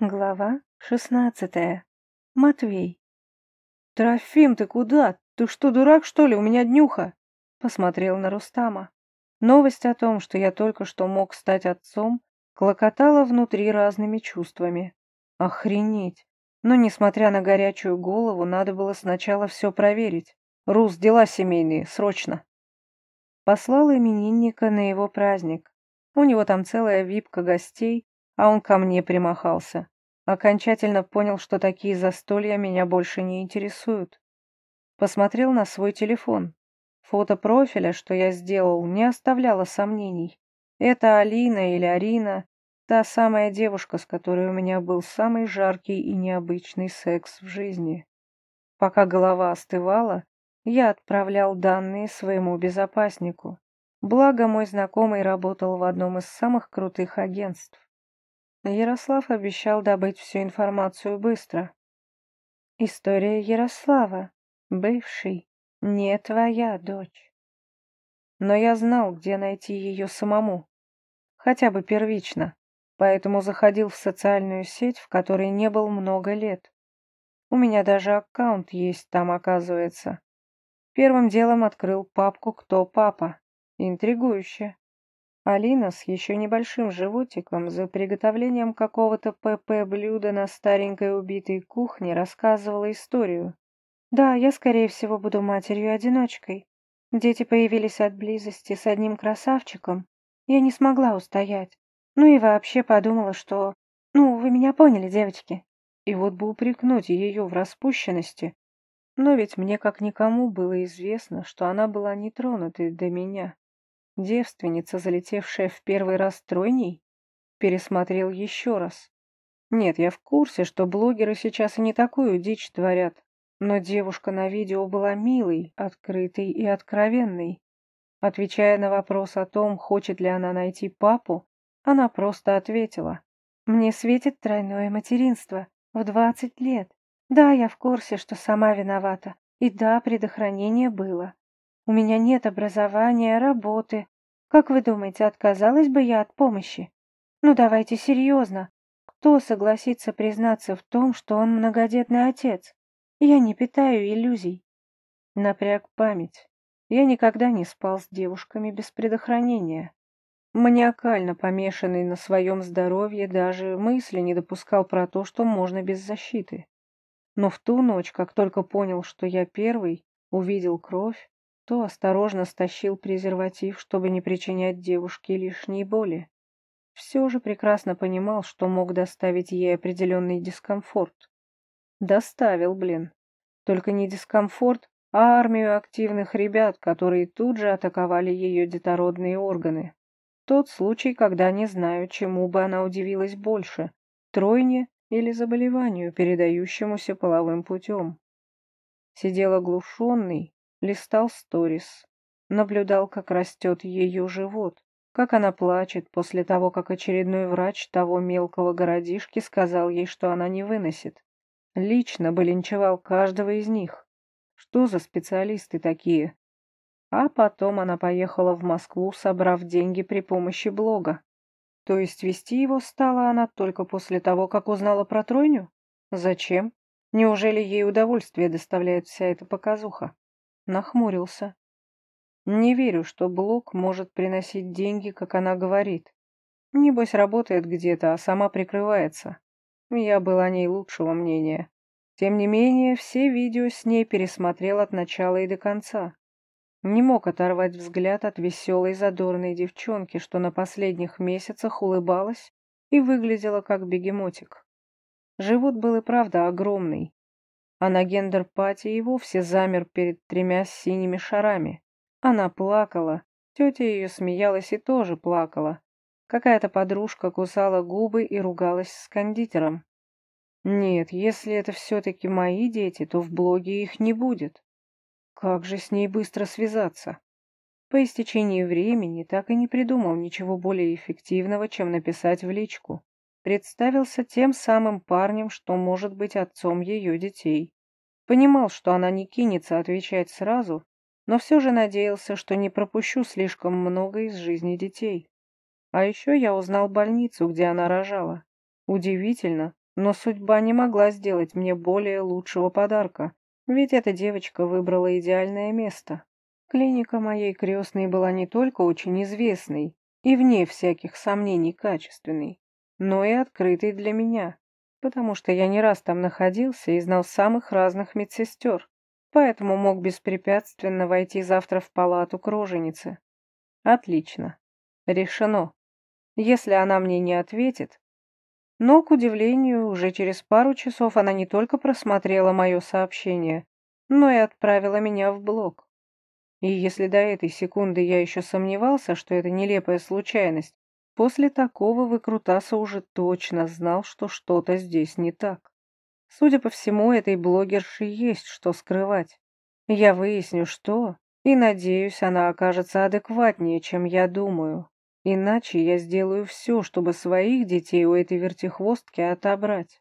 Глава шестнадцатая. Матвей. «Трофим, ты куда? Ты что, дурак, что ли? У меня днюха!» Посмотрел на Рустама. Новость о том, что я только что мог стать отцом, клокотала внутри разными чувствами. Охренеть! Но, несмотря на горячую голову, надо было сначала все проверить. «Рус, дела семейные, срочно!» Послал именинника на его праздник. У него там целая випка гостей, а он ко мне примахался. Окончательно понял, что такие застолья меня больше не интересуют. Посмотрел на свой телефон. Фото профиля, что я сделал, не оставляло сомнений. Это Алина или Арина, та самая девушка, с которой у меня был самый жаркий и необычный секс в жизни. Пока голова остывала, я отправлял данные своему безопаснику. Благо, мой знакомый работал в одном из самых крутых агентств. Ярослав обещал добыть всю информацию быстро. История Ярослава, бывший, не твоя дочь. Но я знал, где найти ее самому, хотя бы первично, поэтому заходил в социальную сеть, в которой не был много лет. У меня даже аккаунт есть там, оказывается. Первым делом открыл папку «Кто папа?» Интригующе. Алина с еще небольшим животиком за приготовлением какого-то ПП-блюда на старенькой убитой кухне рассказывала историю. «Да, я, скорее всего, буду матерью-одиночкой. Дети появились от близости с одним красавчиком. Я не смогла устоять. Ну и вообще подумала, что... Ну, вы меня поняли, девочки». И вот бы упрекнуть ее в распущенности. Но ведь мне как никому было известно, что она была не тронутой до меня. Девственница, залетевшая в первый раз тройней? Пересмотрел еще раз. Нет, я в курсе, что блогеры сейчас и не такую дичь творят. Но девушка на видео была милой, открытой и откровенной. Отвечая на вопрос о том, хочет ли она найти папу, она просто ответила. «Мне светит тройное материнство. В двадцать лет. Да, я в курсе, что сама виновата. И да, предохранение было. У меня нет образования, работы. Как вы думаете, отказалась бы я от помощи? Ну давайте серьезно. Кто согласится признаться в том, что он многодетный отец? Я не питаю иллюзий. Напряг память. Я никогда не спал с девушками без предохранения. Маниакально помешанный на своем здоровье, даже мысли не допускал про то, что можно без защиты. Но в ту ночь, как только понял, что я первый, увидел кровь, то осторожно стащил презерватив, чтобы не причинять девушке лишней боли. Все же прекрасно понимал, что мог доставить ей определенный дискомфорт. Доставил, блин. Только не дискомфорт, а армию активных ребят, которые тут же атаковали ее детородные органы. Тот случай, когда не знаю, чему бы она удивилась больше – тройне или заболеванию, передающемуся половым путем. Сидел оглушенный, листал сторис, наблюдал, как растет ее живот, как она плачет после того, как очередной врач того мелкого городишки сказал ей, что она не выносит. Лично бы линчевал каждого из них. Что за специалисты такие? А потом она поехала в Москву, собрав деньги при помощи блога. То есть вести его стала она только после того, как узнала про тройню? Зачем? Неужели ей удовольствие доставляет вся эта показуха? Нахмурился. Не верю, что блог может приносить деньги, как она говорит. Небось, работает где-то, а сама прикрывается. Я был о ней лучшего мнения. Тем не менее, все видео с ней пересмотрел от начала и до конца. Не мог оторвать взгляд от веселой задорной девчонки, что на последних месяцах улыбалась и выглядела как бегемотик. Живот был и правда огромный, а на gender party и вовсе замер перед тремя синими шарами. Она плакала, тетя ее смеялась и тоже плакала. Какая-то подружка кусала губы и ругалась с кондитером. Нет, если это все-таки мои дети, то в блоге их не будет. Как же с ней быстро связаться? По истечении времени так и не придумал ничего более эффективного, чем написать в личку представился тем самым парнем, что может быть отцом ее детей. Понимал, что она не кинется отвечать сразу, но все же надеялся, что не пропущу слишком много из жизни детей. А еще я узнал больницу, где она рожала. Удивительно, Но судьба не могла сделать мне более лучшего подарка, ведь эта девочка выбрала идеальное место. Клиника моей крестной была не только очень известной и вне всяких сомнений качественной, но и открытой для меня, потому что я не раз там находился и знал самых разных медсестер, поэтому мог беспрепятственно войти завтра в палату к роженице. Отлично. Решено. Если она мне не ответит... Но, к удивлению, уже через пару часов она не только просмотрела мое сообщение, но и отправила меня в блог. И если до этой секунды я еще сомневался, что это нелепая случайность, после такого выкрутаса уже точно знал, что что-то здесь не так. Судя по всему, этой блогерши есть что скрывать. Я выясню, что, и надеюсь, она окажется адекватнее, чем я думаю. Иначе я сделаю все, чтобы своих детей у этой вертихвостки отобрать.